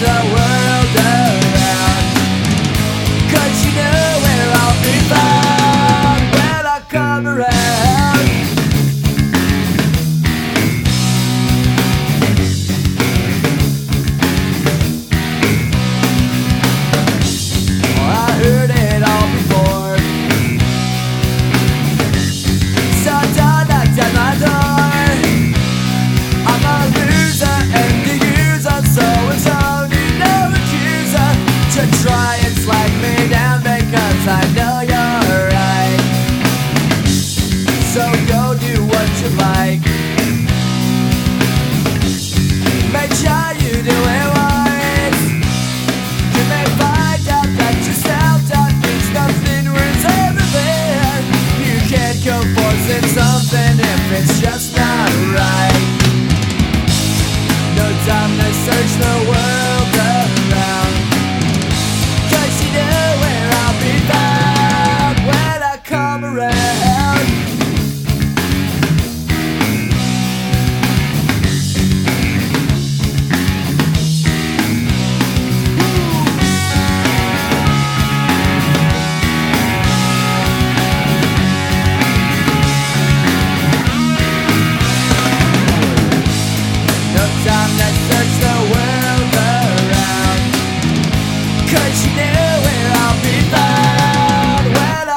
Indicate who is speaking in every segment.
Speaker 1: I will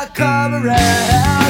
Speaker 1: Come around